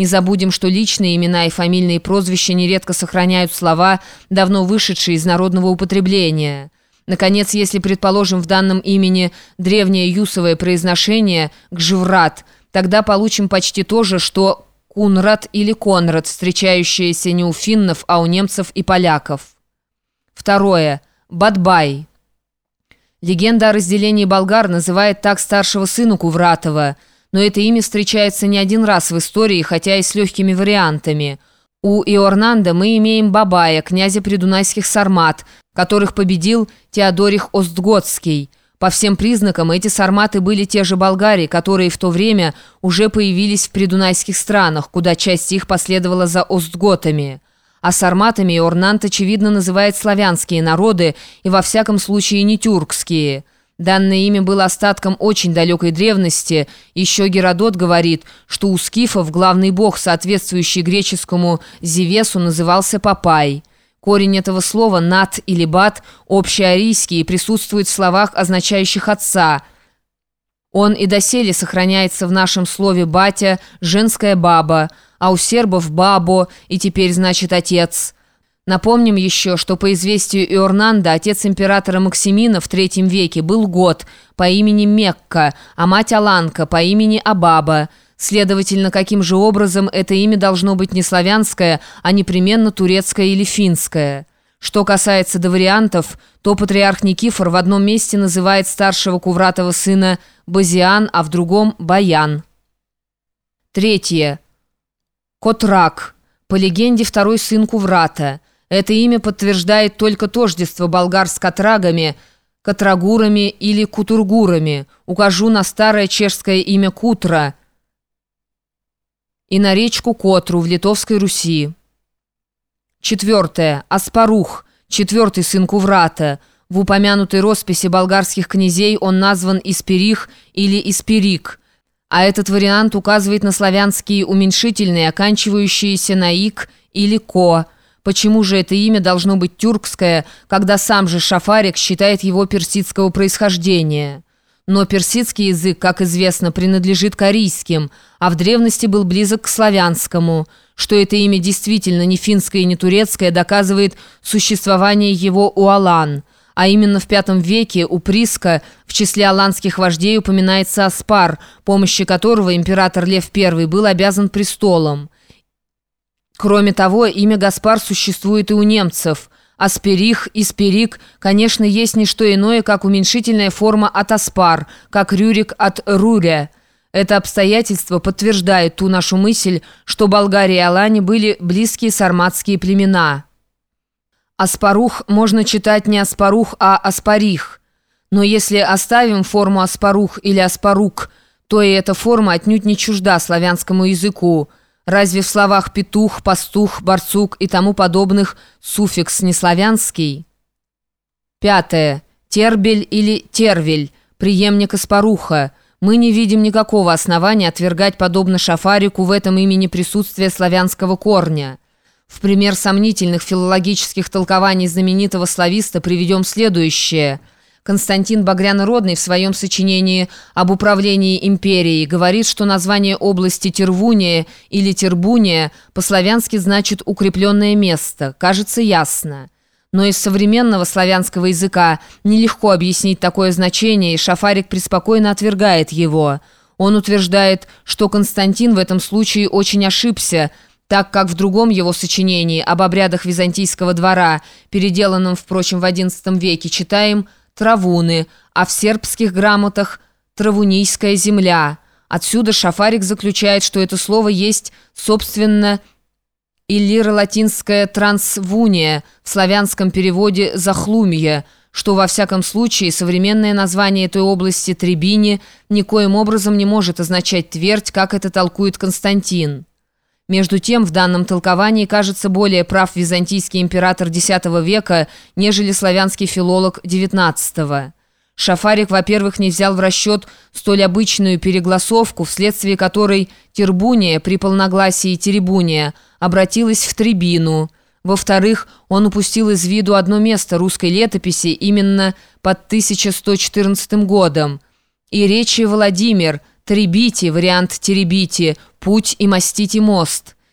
Не забудем, что личные имена и фамильные прозвища нередко сохраняют слова, давно вышедшие из народного употребления. Наконец, если предположим в данном имени древнее юсовое произношение «гжеврат», тогда получим почти то же, что «кунрад» или «конрад», встречающееся не у финнов, а у немцев и поляков. Второе. Бадбай. Легенда о разделении болгар называет так старшего сына Кувратова – но это имя встречается не один раз в истории, хотя и с легкими вариантами. У Иорнанда мы имеем Бабая, князя придунайских сармат, которых победил Теодорих Остготский. По всем признакам эти сарматы были те же болгари, которые в то время уже появились в придунайских странах, куда часть их последовала за остготами. А сарматами Иорнант, очевидно, называет славянские народы и во всяком случае не тюркские – Данное имя было остатком очень далекой древности. Еще Геродот говорит, что у скифов главный бог, соответствующий греческому Зевесу, назывался Папай. Корень этого слова «нат» или «бат» общеарийский и присутствует в словах, означающих «отца». Он и доселе сохраняется в нашем слове «батя», «женская баба», а у сербов «бабо» и теперь значит «отец». Напомним еще, что по известию Иорнанда отец императора Максимина в третьем веке был год по имени Мекка, а мать Аланка по имени Абаба. Следовательно, каким же образом это имя должно быть не славянское, а непременно турецкое или финское. Что касается до вариантов, то патриарх Никифор в одном месте называет старшего Кувратова сына Базиан, а в другом – Баян. Третье. Котрак. По легенде, второй сын Куврата – это имя подтверждает только тождество болгар с катрагами, катрагурами или кутургурами. Укажу на старое чешское имя Кутра и на речку Котру в Литовской Руси. Четвертое. Аспарух, четвертый сын Куврата. В упомянутой росписи болгарских князей он назван Исперих или Исперик, а этот вариант указывает на славянские уменьшительные, оканчивающиеся на «ик» или «ко», Почему же это имя должно быть тюркское, когда сам же Шафарик считает его персидского происхождения? Но персидский язык, как известно, принадлежит корейским, а в древности был близок к славянскому. Что это имя действительно не финское и не турецкое, доказывает существование его у Алан. А именно в V веке у Приска в числе аланских вождей упоминается Аспар, помощи которого император Лев I был обязан престолом. Кроме того, имя Гаспар существует и у немцев. Асперих, Исперик, конечно, есть не что иное, как уменьшительная форма от Аспар, как Рюрик от Руря. Это обстоятельство подтверждает ту нашу мысль, что Болгария и Алани были близкие сарматские племена. Аспарух можно читать не Аспарух, а Аспарих. Но если оставим форму Аспарух или Аспарук, то и эта форма отнюдь не чужда славянскому языку – Разве в словах «петух», «пастух», «барсук» и тому подобных суффикс не славянский? Пятое. Тербель или тервель, преемник Аспаруха. Мы не видим никакого основания отвергать, подобно Шафарику, в этом имени присутствие славянского корня. В пример сомнительных филологических толкований знаменитого слависта приведем следующее – Константин Багрянородный в своем сочинении об управлении империей говорит, что название области Тервуния или Тербуния по-славянски значит «укрепленное место». Кажется ясно. Но из современного славянского языка нелегко объяснить такое значение, и Шафарик преспокойно отвергает его. Он утверждает, что Константин в этом случае очень ошибся, так как в другом его сочинении об обрядах византийского двора, переделанном, впрочем, в XI веке, читаем – травуны, а в сербских грамотах травунийская земля. Отсюда Шафарик заключает, что это слово есть, собственно, иллиро-латинское трансвуния, в славянском переводе «захлумье», что во всяком случае современное название этой области Требини никоим образом не может означать твердь, как это толкует Константин. Между тем, в данном толковании кажется более прав византийский император X века, нежели славянский филолог XIX. Шафарик, во-первых, не взял в расчет столь обычную перегласовку, вследствие которой Тербуния при полногласии Теребуния обратилась в Требину. Во-вторых, он упустил из виду одно место русской летописи именно под 1114 годом. И речи Владимир – Требите, вариант теребите, путь и мастите мост.